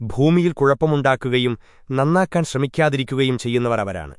ഭൂമിയിൽ കുഴപ്പമുണ്ടാക്കുകയും നന്നാക്കാൻ ശ്രമിക്കാതിരിക്കുകയും ചെയ്യുന്നവർ അവരാണ്.